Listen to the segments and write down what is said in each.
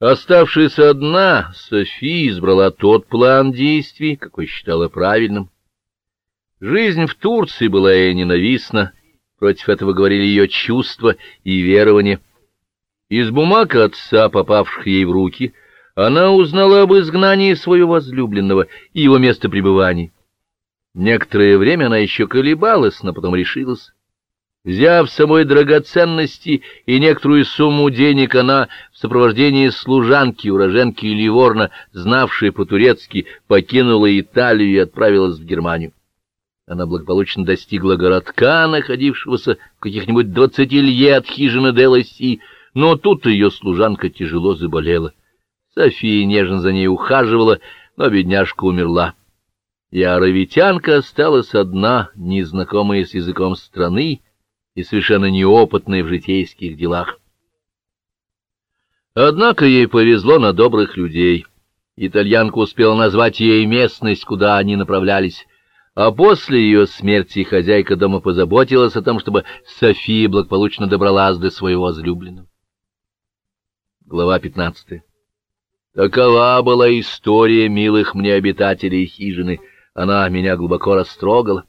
Оставшись одна, София избрала тот план действий, какой считала правильным. Жизнь в Турции была ей ненавистна, против этого говорили ее чувства и верования. Из бумаг отца, попавших ей в руки, она узнала об изгнании своего возлюбленного и его место пребывания. Некоторое время она еще колебалась, но потом решилась. Взяв с собой драгоценности и некоторую сумму денег, она в сопровождении служанки, уроженки Ливорна, знавшей по-турецки, покинула Италию и отправилась в Германию. Она благополучно достигла городка, находившегося в каких-нибудь двадцати лье от хижины Делоси, но тут ее служанка тяжело заболела. София нежно за ней ухаживала, но бедняжка умерла. И аравитянка осталась одна, незнакомая с языком страны, и совершенно неопытной в житейских делах. Однако ей повезло на добрых людей. Итальянка успела назвать ей местность, куда они направлялись, а после ее смерти хозяйка дома позаботилась о том, чтобы София благополучно добралась до своего возлюбленного. Глава пятнадцатая. Такова была история милых мне обитателей хижины. Она меня глубоко растрогала.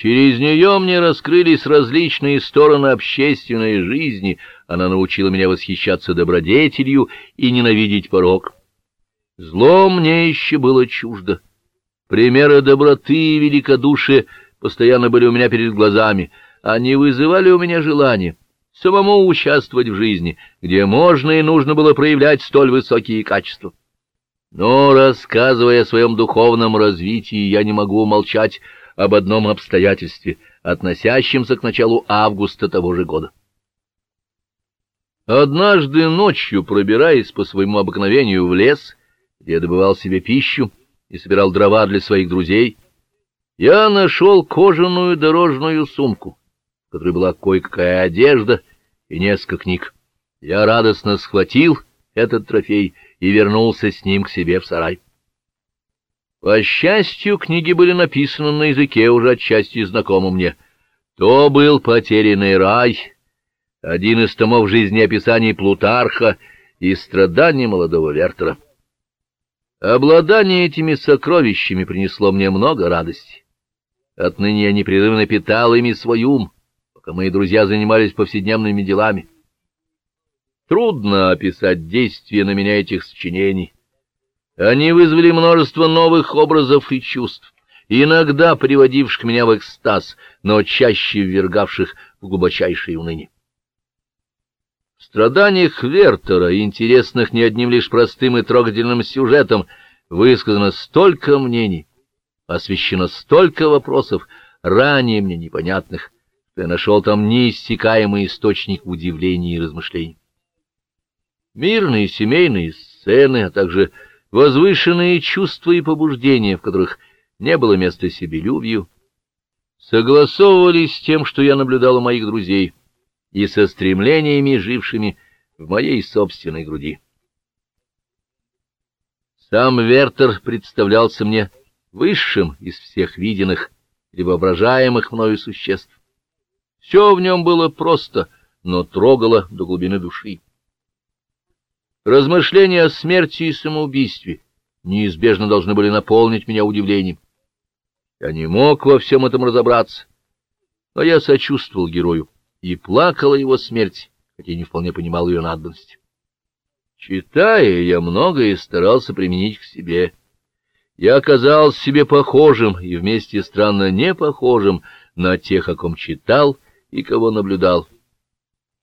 Через нее мне раскрылись различные стороны общественной жизни, она научила меня восхищаться добродетелью и ненавидеть порог. Зло мне еще было чуждо. Примеры доброты и великодушия постоянно были у меня перед глазами, они вызывали у меня желание самому участвовать в жизни, где можно и нужно было проявлять столь высокие качества. Но, рассказывая о своем духовном развитии, я не могу умолчать об одном обстоятельстве, относящемся к началу августа того же года. Однажды ночью, пробираясь по своему обыкновению в лес, где я добывал себе пищу и собирал дрова для своих друзей, я нашел кожаную дорожную сумку, в которой была кое-какая одежда и несколько книг. Я радостно схватил этот трофей и вернулся с ним к себе в сарай. По счастью, книги были написаны на языке, уже отчасти знакомым мне. То был «Потерянный рай», один из томов жизнеописаний Плутарха и страдания молодого Вертера. Обладание этими сокровищами принесло мне много радости. Отныне я непрерывно питал ими свой ум, пока мои друзья занимались повседневными делами. Трудно описать действие на меня этих сочинений. Они вызвали множество новых образов и чувств, иногда приводивших меня в экстаз, но чаще ввергавших в глубочайшее уныние. В страданиях Вертера, интересных не одним лишь простым и трогательным сюжетом, высказано столько мнений, освещено столько вопросов, ранее мне непонятных, что я нашел там неиссякаемый источник удивлений и размышлений. Мирные семейные сцены, а также возвышенные чувства и побуждения, в которых не было места себелюбию, согласовывались с тем, что я наблюдал у моих друзей, и со стремлениями, жившими в моей собственной груди. Сам Вертер представлялся мне высшим из всех виденных или воображаемых мною существ. Все в нем было просто, но трогало до глубины души. Размышления о смерти и самоубийстве неизбежно должны были наполнить меня удивлением. Я не мог во всем этом разобраться, но я сочувствовал герою и плакал о его смерти, хотя не вполне понимал ее надобности. Читая, я многое старался применить к себе. Я оказался себе похожим и вместе странно не похожим на тех, о ком читал и кого наблюдал.